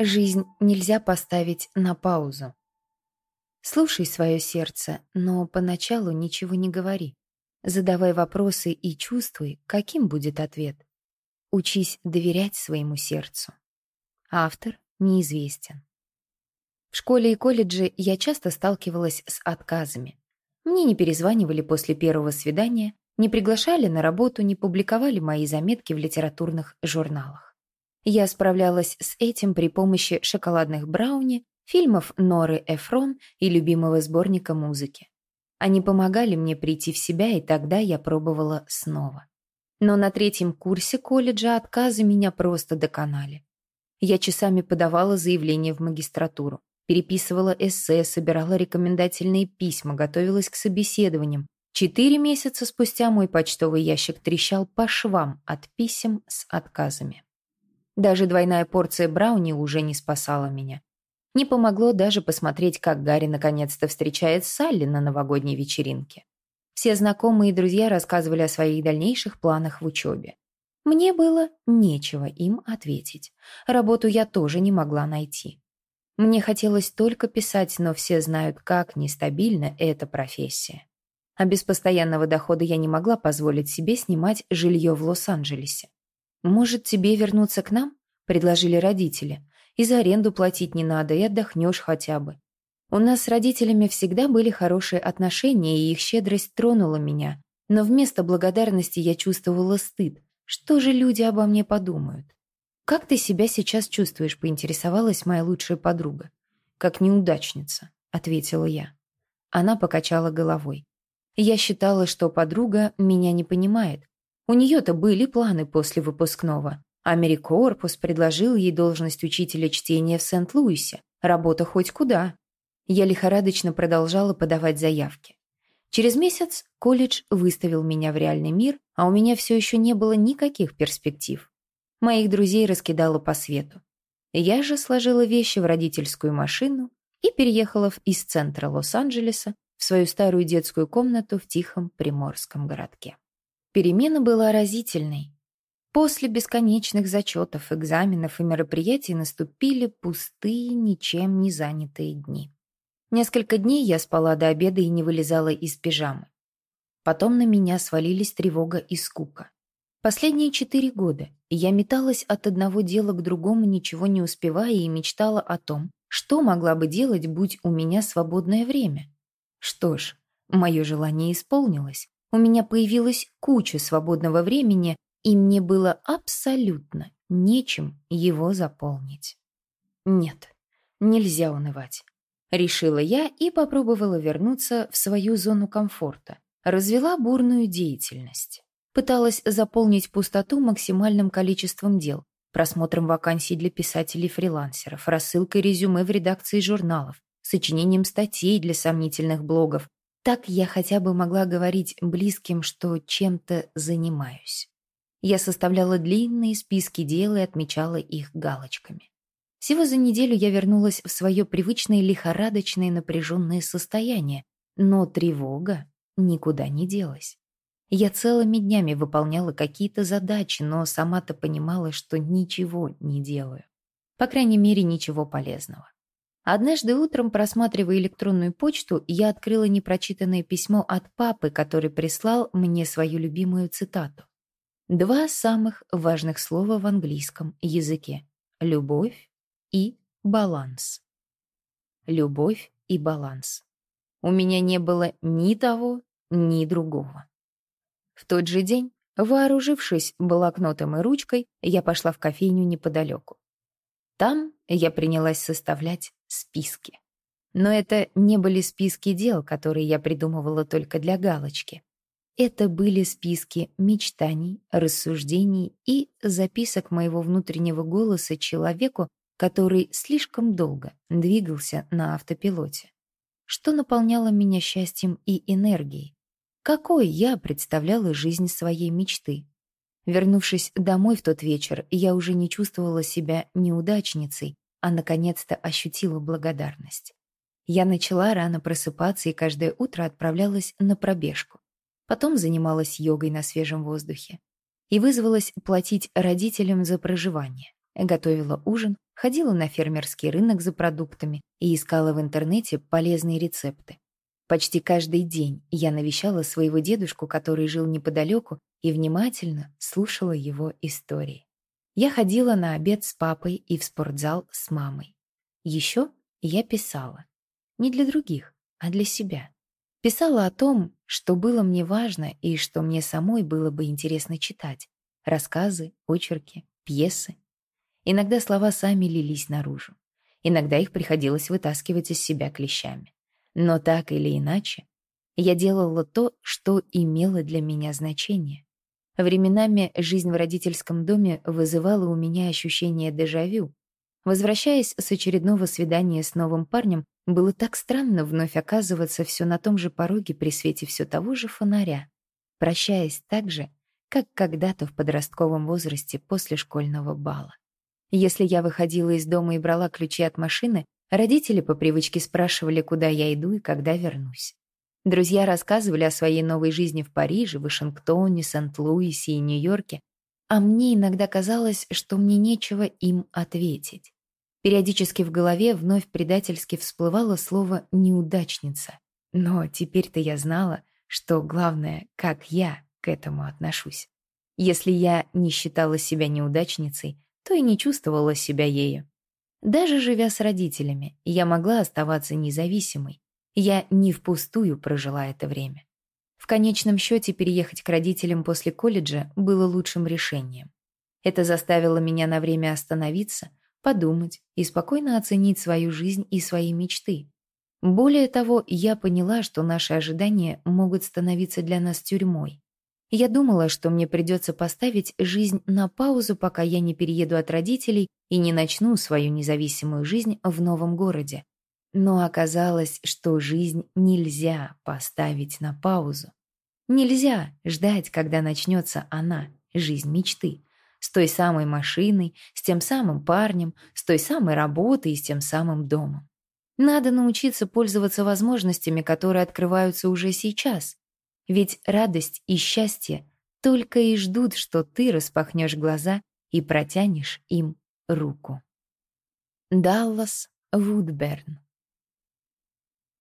Жизнь нельзя поставить на паузу. Слушай свое сердце, но поначалу ничего не говори. Задавай вопросы и чувствуй, каким будет ответ. Учись доверять своему сердцу. Автор неизвестен. В школе и колледже я часто сталкивалась с отказами. Мне не перезванивали после первого свидания, не приглашали на работу, не публиковали мои заметки в литературных журналах. Я справлялась с этим при помощи шоколадных брауни, фильмов Норы Эфрон и любимого сборника музыки. Они помогали мне прийти в себя, и тогда я пробовала снова. Но на третьем курсе колледжа отказы меня просто доконали. Я часами подавала заявление в магистратуру, переписывала эссе, собирала рекомендательные письма, готовилась к собеседованиям. Четыре месяца спустя мой почтовый ящик трещал по швам от писем с отказами. Даже двойная порция брауни уже не спасала меня. Не помогло даже посмотреть, как Гарри наконец-то встречает Салли на новогодней вечеринке. Все знакомые и друзья рассказывали о своих дальнейших планах в учебе. Мне было нечего им ответить. Работу я тоже не могла найти. Мне хотелось только писать, но все знают, как нестабильна эта профессия. А без постоянного дохода я не могла позволить себе снимать жилье в Лос-Анджелесе. «Может, тебе вернуться к нам?» — предложили родители. «И за аренду платить не надо, и отдохнешь хотя бы». У нас с родителями всегда были хорошие отношения, и их щедрость тронула меня. Но вместо благодарности я чувствовала стыд. Что же люди обо мне подумают? «Как ты себя сейчас чувствуешь?» — поинтересовалась моя лучшая подруга. «Как неудачница», — ответила я. Она покачала головой. Я считала, что подруга меня не понимает, у нее-то были планы после выпускного. Америкорпус предложил ей должность учителя чтения в Сент-Луисе. Работа хоть куда. Я лихорадочно продолжала подавать заявки. Через месяц колледж выставил меня в реальный мир, а у меня все еще не было никаких перспектив. Моих друзей раскидала по свету. Я же сложила вещи в родительскую машину и переехала из центра Лос-Анджелеса в свою старую детскую комнату в тихом приморском городке. Перемена была разительной. После бесконечных зачетов, экзаменов и мероприятий наступили пустые, ничем не занятые дни. Несколько дней я спала до обеда и не вылезала из пижамы. Потом на меня свалились тревога и скука. Последние четыре года я металась от одного дела к другому, ничего не успевая, и мечтала о том, что могла бы делать, будь у меня свободное время. Что ж, мое желание исполнилось. У меня появилась куча свободного времени, и мне было абсолютно нечем его заполнить. Нет, нельзя унывать. Решила я и попробовала вернуться в свою зону комфорта. Развела бурную деятельность. Пыталась заполнить пустоту максимальным количеством дел, просмотром вакансий для писателей-фрилансеров, рассылкой резюме в редакции журналов, сочинением статей для сомнительных блогов, так я хотя бы могла говорить близким, что чем-то занимаюсь. Я составляла длинные списки дел и отмечала их галочками. Всего за неделю я вернулась в свое привычное лихорадочное напряженное состояние, но тревога никуда не делась. Я целыми днями выполняла какие-то задачи, но сама-то понимала, что ничего не делаю. По крайней мере, ничего полезного. Однажды утром, просматривая электронную почту, я открыла непрочитанное письмо от папы, который прислал мне свою любимую цитату. Два самых важных слова в английском языке — любовь и баланс. Любовь и баланс. У меня не было ни того, ни другого. В тот же день, вооружившись блокнотом и ручкой, я пошла в кофейню неподалеку. Там я принялась составлять списки. Но это не были списки дел, которые я придумывала только для галочки. Это были списки мечтаний, рассуждений и записок моего внутреннего голоса человеку, который слишком долго двигался на автопилоте. Что наполняло меня счастьем и энергией? Какой я представляла жизнь своей мечты? Вернувшись домой в тот вечер, я уже не чувствовала себя неудачницей, а наконец-то ощутила благодарность. Я начала рано просыпаться и каждое утро отправлялась на пробежку. Потом занималась йогой на свежем воздухе. И вызвалась платить родителям за проживание. Готовила ужин, ходила на фермерский рынок за продуктами и искала в интернете полезные рецепты. Почти каждый день я навещала своего дедушку, который жил неподалеку, и внимательно слушала его истории. Я ходила на обед с папой и в спортзал с мамой. Еще я писала. Не для других, а для себя. Писала о том, что было мне важно и что мне самой было бы интересно читать. Рассказы, очерки, пьесы. Иногда слова сами лились наружу. Иногда их приходилось вытаскивать из себя клещами. Но так или иначе, я делала то, что имело для меня значение. Временами жизнь в родительском доме вызывала у меня ощущение дежавю. Возвращаясь с очередного свидания с новым парнем, было так странно вновь оказываться все на том же пороге при свете все того же фонаря, прощаясь так же, как когда-то в подростковом возрасте после школьного бала. Если я выходила из дома и брала ключи от машины, родители по привычке спрашивали, куда я иду и когда вернусь. Друзья рассказывали о своей новой жизни в Париже, Вашингтоне, Сент-Луисе и Нью-Йорке, а мне иногда казалось, что мне нечего им ответить. Периодически в голове вновь предательски всплывало слово «неудачница». Но теперь-то я знала, что главное, как я к этому отношусь. Если я не считала себя неудачницей, то и не чувствовала себя ею. Даже живя с родителями, я могла оставаться независимой, я не впустую прожила это время. В конечном счете переехать к родителям после колледжа было лучшим решением. Это заставило меня на время остановиться, подумать и спокойно оценить свою жизнь и свои мечты. Более того, я поняла, что наши ожидания могут становиться для нас тюрьмой. Я думала, что мне придется поставить жизнь на паузу, пока я не перееду от родителей и не начну свою независимую жизнь в новом городе. Но оказалось, что жизнь нельзя поставить на паузу. Нельзя ждать, когда начнется она, жизнь мечты. С той самой машиной, с тем самым парнем, с той самой работой и с тем самым домом. Надо научиться пользоваться возможностями, которые открываются уже сейчас. Ведь радость и счастье только и ждут, что ты распахнешь глаза и протянешь им руку. Даллас Вудберн